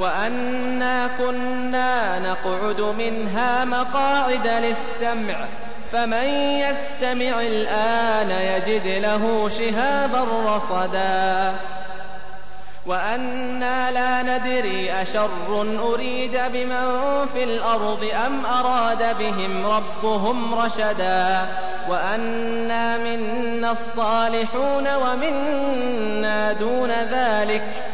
وأنا كنا نقعد منها مقاعد للسمع فمن يستمع الآن يجد له شهابا رصدا. وأنا لا ندري أشر أريد بمن في الأرض أم أراد بهم ربهم رشدا. وأنا منا الصالحون ومنا دون ذلك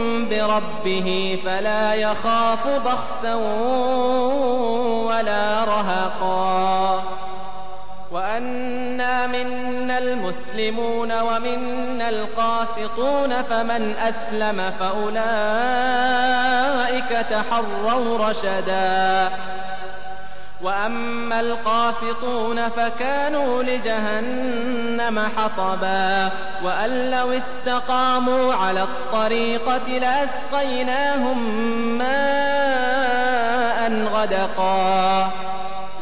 بربه فلا يخاف بخسا ولا رهقا. وأنا منا المسلمون ومنا القاسطون فمن أسلم فأولئك تحروا رشدا. وأما القاسطون فكانوا لجهنم حطبا وأن لو استقاموا على الطريقة لأسقيناهم ماء غدقا.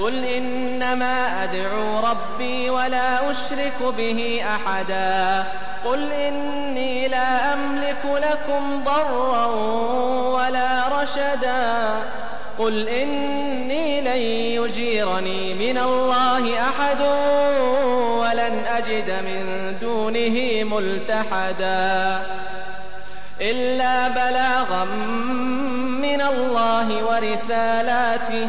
قل إنما أدعو ربي ولا أشرك به أحدا قل إني لا أملك لكم ضرا ولا رشدا قل إني لن يجيرني من الله أحد ولن أجد من دونه ملتحدا إلا بلاغا من الله ورسالاته